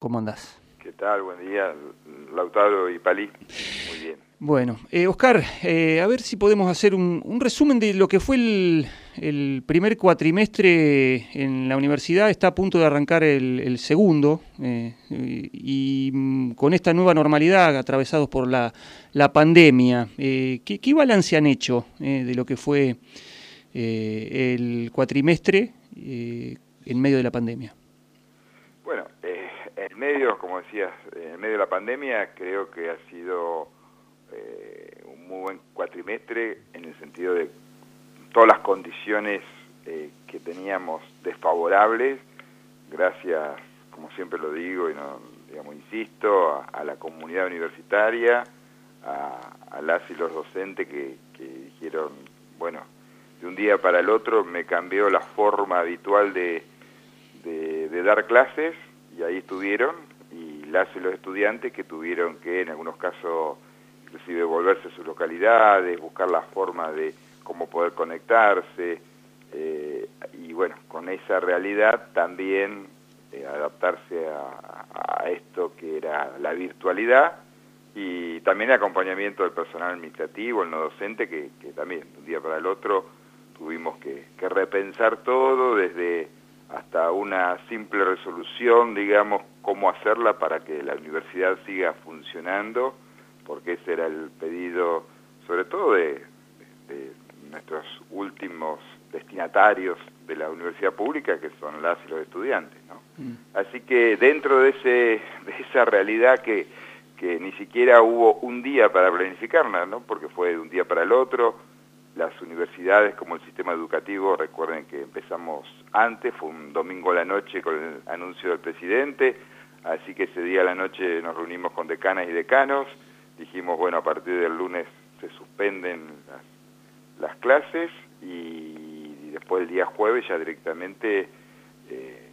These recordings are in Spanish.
¿Cómo andás? ¿Qué tal? Buen día, Lautaro y Palí. Muy bien. Bueno, eh, Oscar, eh, a ver si podemos hacer un, resumen de lo que fue el, primer cuatrimestre en la universidad. Está a punto de arrancar el, segundo eh, y, con esta nueva normalidad atravesados por la, pandemia, ¿qué, ¿qué, balance han hecho de lo que fue el cuatrimestre en medio de la pandemia? En medio, como decías, en medio de la pandemia, creo que ha sido eh, un muy buen cuatrimestre en el sentido de todas las condiciones eh, que teníamos desfavorables, gracias, como siempre lo digo y no, digamos, insisto, a, la comunidad universitaria, a, las y los docentes que, dijeron, bueno, de un día para el otro me cambió la forma habitual de dar clases y ahí estuvieron, y las y los estudiantes que tuvieron que en algunos casos inclusive volverse a sus localidades, buscar la forma de cómo poder conectarse, eh, y bueno, con esa realidad también eh, adaptarse a, esto que era la virtualidad y también el acompañamiento del personal administrativo, el no docente, que, también de un día para el otro tuvimos que repensar todo desde hasta una simple resolución, digamos, cómo hacerla para que la universidad siga funcionando, porque ese era el pedido, sobre todo de, nuestros últimos destinatarios de la universidad pública, que son las y los estudiantes. ¿no? Mm. Así que dentro de, ese, de esa realidad que, que ni siquiera hubo un día para planificarla, ¿no? porque fue de un día para el otro, las universidades como el sistema educativo, recuerden que empezamos antes, fue un domingo a la noche con el anuncio del presidente, así que ese día a la noche nos reunimos con decanas y decanos, dijimos, bueno, a partir del lunes se suspenden las, clases y, después el día jueves ya directamente eh,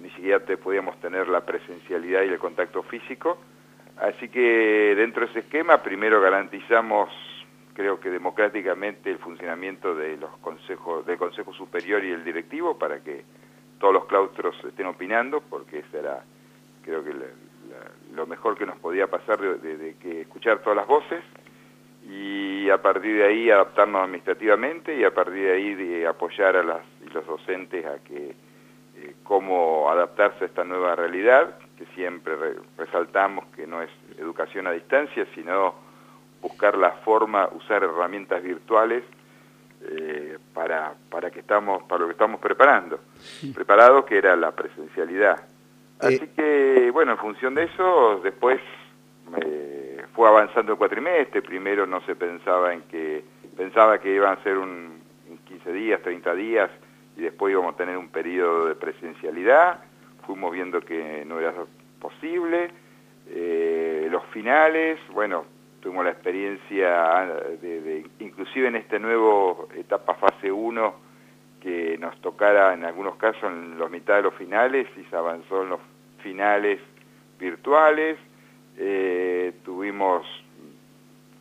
ni siquiera te podíamos tener la presencialidad y el contacto físico, así que dentro de ese esquema primero garantizamos creo que democráticamente el funcionamiento de los consejos, del Consejo Superior y el directivo para que todos los claustros estén opinando, porque eso era, creo que lo mejor que nos podía pasar de, que escuchar todas las voces y a partir de ahí adaptarnos administrativamente y a partir de ahí de apoyar a las los docentes a que eh, cómo adaptarse a esta nueva realidad, que siempre resaltamos que no es educación a distancia, sino buscar la forma, usar herramientas virtuales eh, para, para, que estamos, para lo que estamos preparando. Preparado que era la presencialidad. Así eh. que, bueno, en función de eso, después eh, fue avanzando el cuatrimestre. Primero no se pensaba en que, pensaba que iban a ser un, 15 días, 30 días, y después íbamos a tener un periodo de presencialidad. Fuimos viendo que no era posible. los finales, bueno, tuvimos la experiencia de, inclusive en este nuevo etapa fase 1 que nos tocara en algunos casos en los mitad de los finales y se avanzó en los finales virtuales. Eh, tuvimos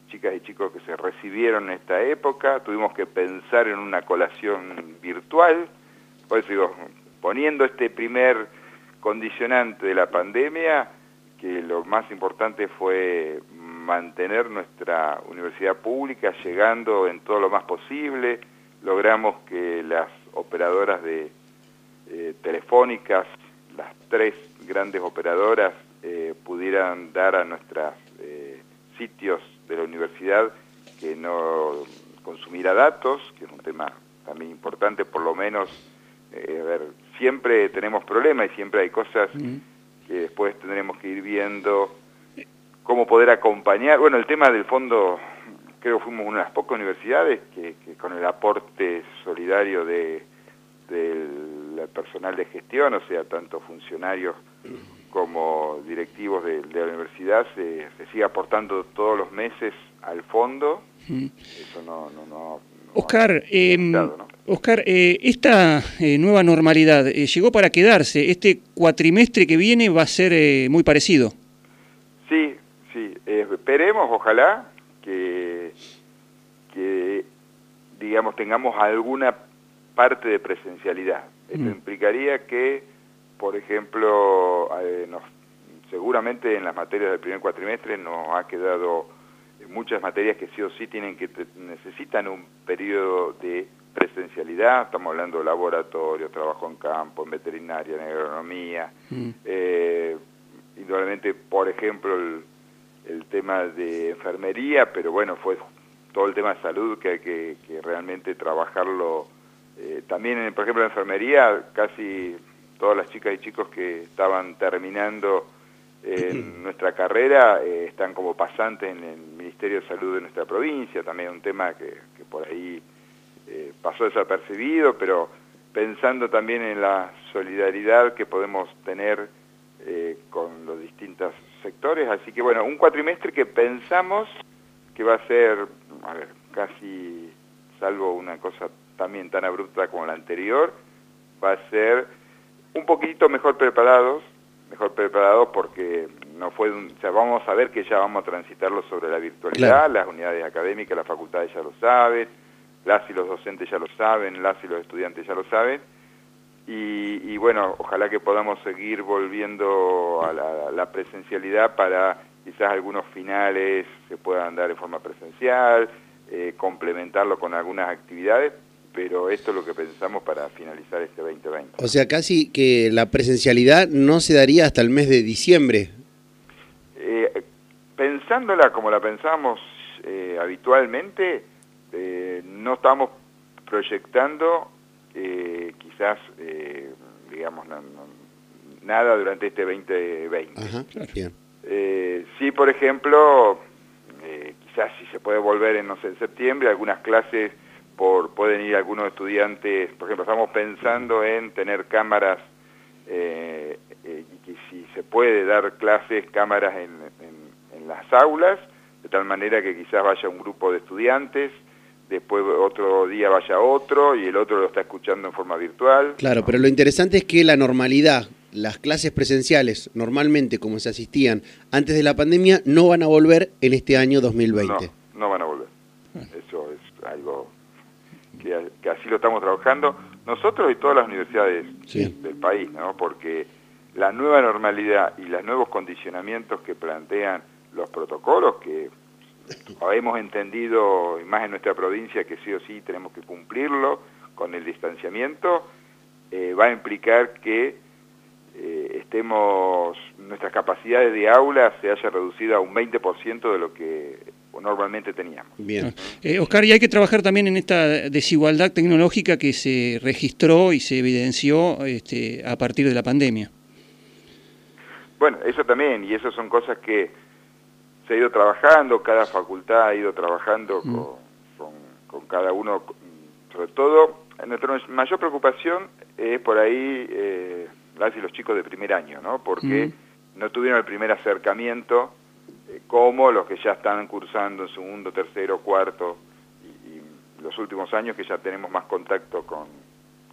chicas y chicos que se recibieron en esta época tuvimos que pensar en una colación virtual por eso digo poniendo este primer condicionante de la pandemia que lo más importante fue mantener nuestra universidad pública llegando en todo lo más posible. Logramos que las operadoras de eh, telefónicas, las tres grandes operadoras, eh, pudieran dar a nuestros eh, sitios de la universidad que no consumiera datos, que es un tema también importante, por lo menos, a ver, siempre tenemos problemas y siempre hay cosas que después tendremos que ir viendo cómo poder acompañar. Bueno, el tema del fondo, creo que fuimos una de las pocas universidades que, con el aporte solidario de, del personal de gestión, o sea, tanto funcionarios como directivos de, la universidad, se, sigue aportando todos los meses al fondo. Eso no... no, no Oscar, em, Oscar eh, esta eh, nueva normalidad eh, llegó para quedarse. Este cuatrimestre que viene va a ser muy parecido. Sí, esperemos, ojalá, que, que, digamos, tengamos alguna parte de presencialidad. Esto mm. implicaría que, por ejemplo, eh, nos seguramente en las materias del primer cuatrimestre nos ha quedado muchas materias que sí o sí tienen que necesitan un periodo de presencialidad, estamos hablando de laboratorio, trabajo en campo, en veterinaria, en agronomía, mm. eh, indudablemente, por ejemplo, el, tema de enfermería, pero bueno, fue todo el tema de salud que hay que, realmente trabajarlo. Eh, también, por ejemplo, en enfermería, casi todas las chicas y chicos que estaban terminando en nuestra carrera eh, están como pasantes en el Ministerio de Salud de nuestra provincia, también un tema que, por ahí eh, pasó desapercibido, pero pensando también en la solidaridad que podemos tener eh, con los distintos sectores, así que bueno, un cuatrimestre que pensamos que va a ser, a ver, casi, salvo una cosa también tan abrupta como la anterior, va a ser un poquito mejor preparados, mejor preparado porque no fue un, o sea, vamos a ver que ya vamos a transitarlo sobre la virtualidad, las unidades académicas, las facultades ya lo saben, las y los docentes ya lo saben, las y los estudiantes ya lo saben, y, bueno, ojalá que podamos seguir volviendo a la, presencialidad para quizás algunos finales se puedan dar en forma presencial, eh, complementarlo con algunas actividades, pero esto es lo que pensamos para finalizar este 2020. O sea, casi que la presencialidad no se daría hasta el mes de diciembre. Eh, pensándola como la pensamos eh, habitualmente, eh, no estamos proyectando quizás, digamos, nada durante este 2020. Ajá, bien. sí, por ejemplo, quizás si se puede volver en, no sé, en septiembre, algunas clases por, pueden ir algunos estudiantes, por ejemplo, estamos pensando en tener cámaras eh, eh, y que si se puede dar clases, cámaras en, en, las aulas, de tal manera que quizás vaya un grupo de estudiantes, después otro día vaya otro y el otro lo está escuchando en forma virtual. Claro, pero lo interesante es que la normalidad, las clases presenciales, normalmente como se asistían antes de la pandemia, no van a volver en este año 2020. No, no van a volver. Eso es algo que, así lo estamos trabajando, nosotros y todas las universidades del país, ¿no? porque la nueva normalidad y los nuevos condicionamientos que plantean los protocolos, que hemos entendido, más en nuestra provincia, que sí o sí tenemos que cumplirlo con el distanciamiento, eh, va a implicar que eh, estemos, nuestras capacidades de aula se haya reducido a un 20% de lo que normalmente teníamos. Bien. Eh, Oscar, y hay que trabajar también en esta desigualdad tecnológica que se registró y se evidenció este, a partir de la pandemia. Bueno, eso también, y eso son cosas que se ha ido trabajando, cada facultad ha ido trabajando mm. con, con, cada uno, sobre todo, nuestra mayor preocupación es por ahí eh, las y los chicos de primer año, ¿no? Porque mm. no tuvieron el primer acercamiento como los que ya están cursando en segundo, tercero, cuarto y, los últimos años que ya tenemos más contacto con,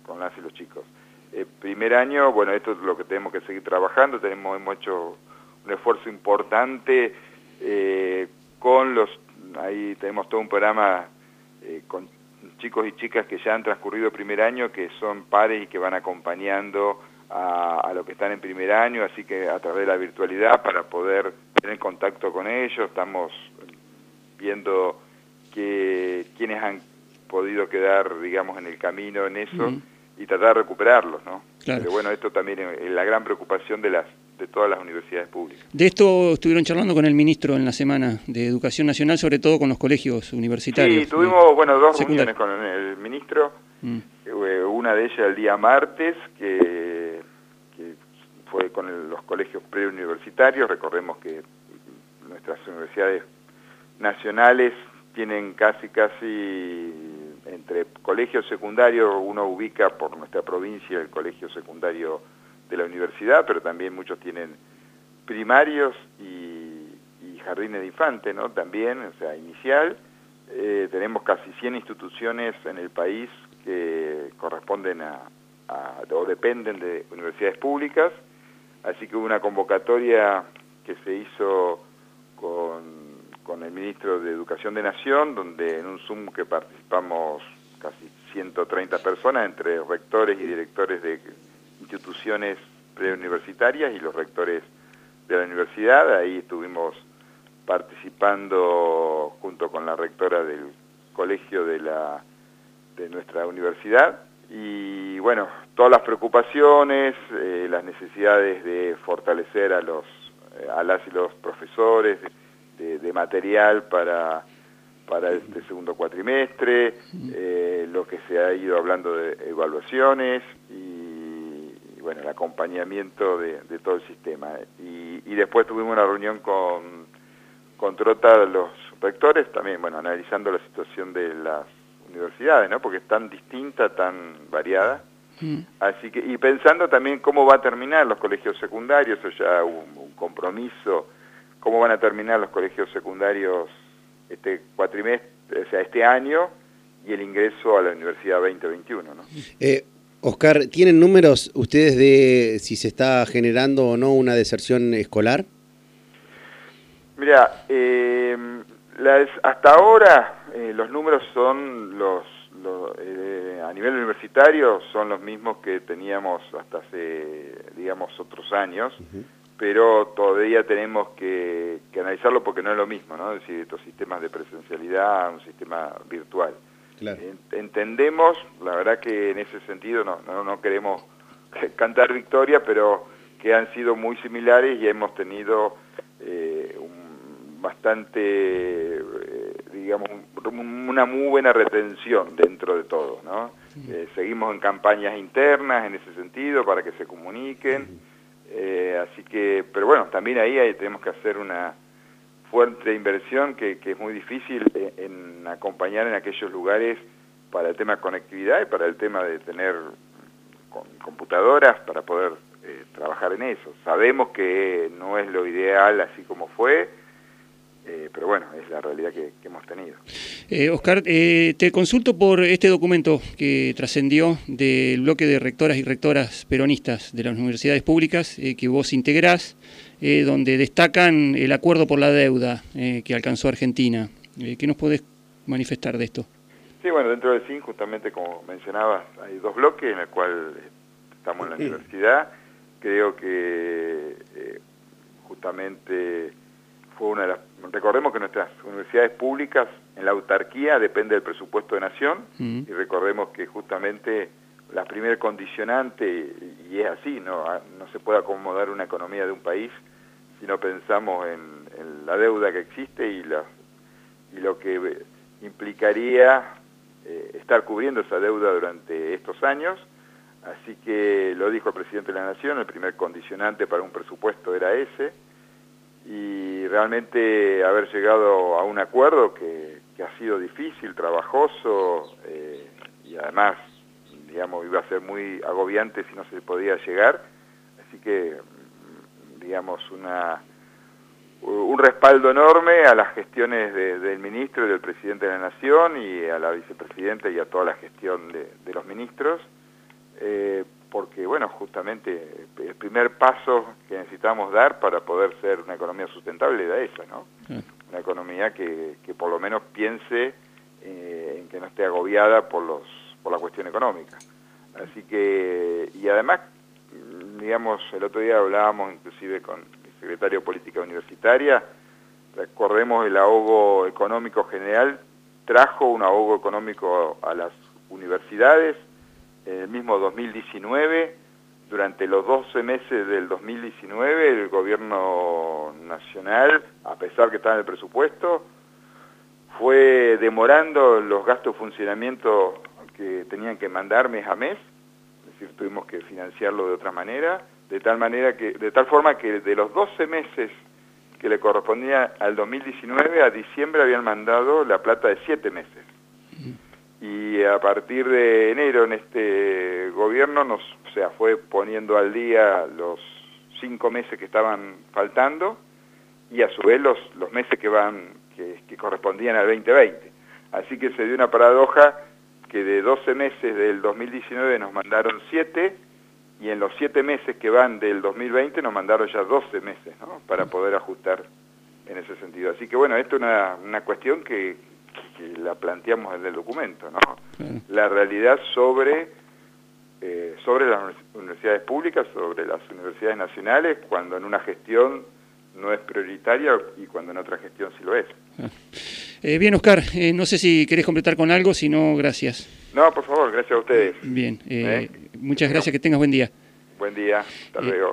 con las y los chicos. El primer año, bueno, esto es lo que tenemos que seguir trabajando, tenemos, hemos hecho un esfuerzo importante eh, con los, ahí tenemos todo un programa eh, con chicos y chicas que ya han transcurrido primer año, que son pares y que van acompañando a, a los que están en primer año, así que a través de la virtualidad para poder tener contacto con ellos, estamos viendo que quienes han podido quedar, digamos, en el camino en eso y tratar de recuperarlos, ¿no? Pero bueno, esto también es la gran preocupación de las de todas las universidades públicas. De esto estuvieron charlando con el ministro en la semana de Educación Nacional, sobre todo con los colegios universitarios. Sí, tuvimos, bueno, dos reuniones con el ministro, mm. eh, una de ellas el día martes, que fue con los colegios preuniversitarios, recordemos que nuestras universidades nacionales tienen casi, casi, entre colegios secundarios, uno ubica por nuestra provincia el colegio secundario de la universidad, pero también muchos tienen primarios y, jardines de infantes, ¿no? También, o sea, inicial. Eh, tenemos casi 100 instituciones en el país que corresponden a, o dependen de universidades públicas Así que hubo una convocatoria que se hizo con, con el ministro de Educación de Nación, donde en un Zoom que participamos casi 130 personas, entre rectores y directores de instituciones preuniversitarias y los rectores de la universidad, ahí estuvimos participando junto con la rectora del colegio de, la, de nuestra universidad. Y bueno, todas las preocupaciones, eh, las necesidades de fortalecer a, los, eh, a las y los profesores, de, material para, para este segundo cuatrimestre, eh, lo que se ha ido hablando de evaluaciones y, bueno, el acompañamiento de, todo el sistema. Y, y después tuvimos una reunión con con Trota los rectores también, bueno, analizando la situación de las universidades, ¿no? Porque es tan distinta, tan variada. Mm. Así que, y pensando también cómo va a terminar los colegios secundarios, o ya un, un compromiso, cómo van a terminar los colegios secundarios este cuatrimestre, o sea, este año y el ingreso a la Universidad 2021, ¿no? Eh, Oscar, ¿tienen números ustedes de si se está generando o no una deserción escolar? Mira, eh, hasta ahora eh, los números son los, eh, a nivel universitario son los mismos que teníamos hasta hace, digamos, otros años, pero todavía tenemos que, analizarlo porque no es lo mismo, ¿no? Es decir, estos sistemas de presencialidad, un sistema virtual. Entendemos, la verdad que en ese sentido no, no, no queremos cantar victoria, pero que han sido muy similares y hemos tenido eh, un bastante, eh, digamos, una muy buena retención dentro de todo, ¿no? Eh, seguimos en campañas internas en ese sentido para que se comuniquen, eh, así que, pero bueno, también ahí, tenemos que hacer una fuerte inversión que, es muy difícil en, acompañar en aquellos lugares para el tema de conectividad y para el tema de tener computadoras para poder trabajar en eso. Sabemos que no es lo ideal así como fue, eh, pero bueno, es la realidad que, hemos tenido. Eh, Oscar, eh, te consulto por este documento que trascendió del bloque de rectoras y rectoras peronistas de las universidades públicas que vos integrás, donde destacan el acuerdo por la deuda que alcanzó Argentina. ¿Qué nos podés manifestar de esto? Sí, bueno, dentro del CIN, justamente como mencionabas, hay dos bloques en el cual estamos en la universidad. Creo que justamente fue una de las... Recordemos que nuestras universidades públicas en la autarquía depende del presupuesto de nación y recordemos que justamente la primer condicionante, y es así, ¿no? No se puede acomodar una economía de un país si no pensamos en, la deuda que existe y, la, y lo que implicaría eh, estar cubriendo esa deuda durante estos años. Así que lo dijo el presidente de la Nación, el primer condicionante para un presupuesto era ese y realmente haber llegado a un acuerdo que, ha sido difícil, trabajoso eh, y además, digamos, iba a ser muy agobiante si no se podía llegar. Así que, digamos, una, un respaldo enorme a las gestiones del ministro y del presidente de la Nación y a la vicepresidenta y a toda la gestión de, los ministros. Eh, porque, bueno, justamente el primer paso que necesitamos dar para poder ser una economía sustentable era esa, ¿no? Una economía que, que, por lo menos piense eh, en que no esté agobiada por, los, por la cuestión económica. Así que, y además, digamos, el otro día hablábamos inclusive con el secretario de Política Universitaria, recordemos el ahogo económico general, trajo un ahogo económico a las universidades, en el mismo 2019, durante los 12 meses del 2019, el gobierno nacional, a pesar que estaba en el presupuesto, fue demorando los gastos de funcionamiento que tenían que mandar mes a mes, es decir, tuvimos que financiarlo de otra manera, de tal manera que, de tal forma que de los 12 meses que le correspondía al 2019, a diciembre habían mandado la plata de 7 meses y a partir de enero en este gobierno nos o sea, fue poniendo al día los cinco meses que estaban faltando y a su vez los, los meses que van que, correspondían al 2020. Así que se dio una paradoja que de 12 meses del 2019 nos mandaron 7 y en los 7 meses que van del 2020 nos mandaron ya 12 meses ¿no? para poder ajustar en ese sentido. Así que bueno, esto es una, una cuestión que, que la planteamos en el documento, ¿no? La realidad sobre, eh, sobre las universidades públicas, sobre las universidades nacionales, cuando en una gestión no es prioritaria y cuando en otra gestión sí lo es. Eh, bien, Oscar, eh, no sé si querés completar con algo, si no, gracias. No, por favor, gracias a ustedes. Bien, muchas gracias, que tengas buen día. Buen día, hasta luego.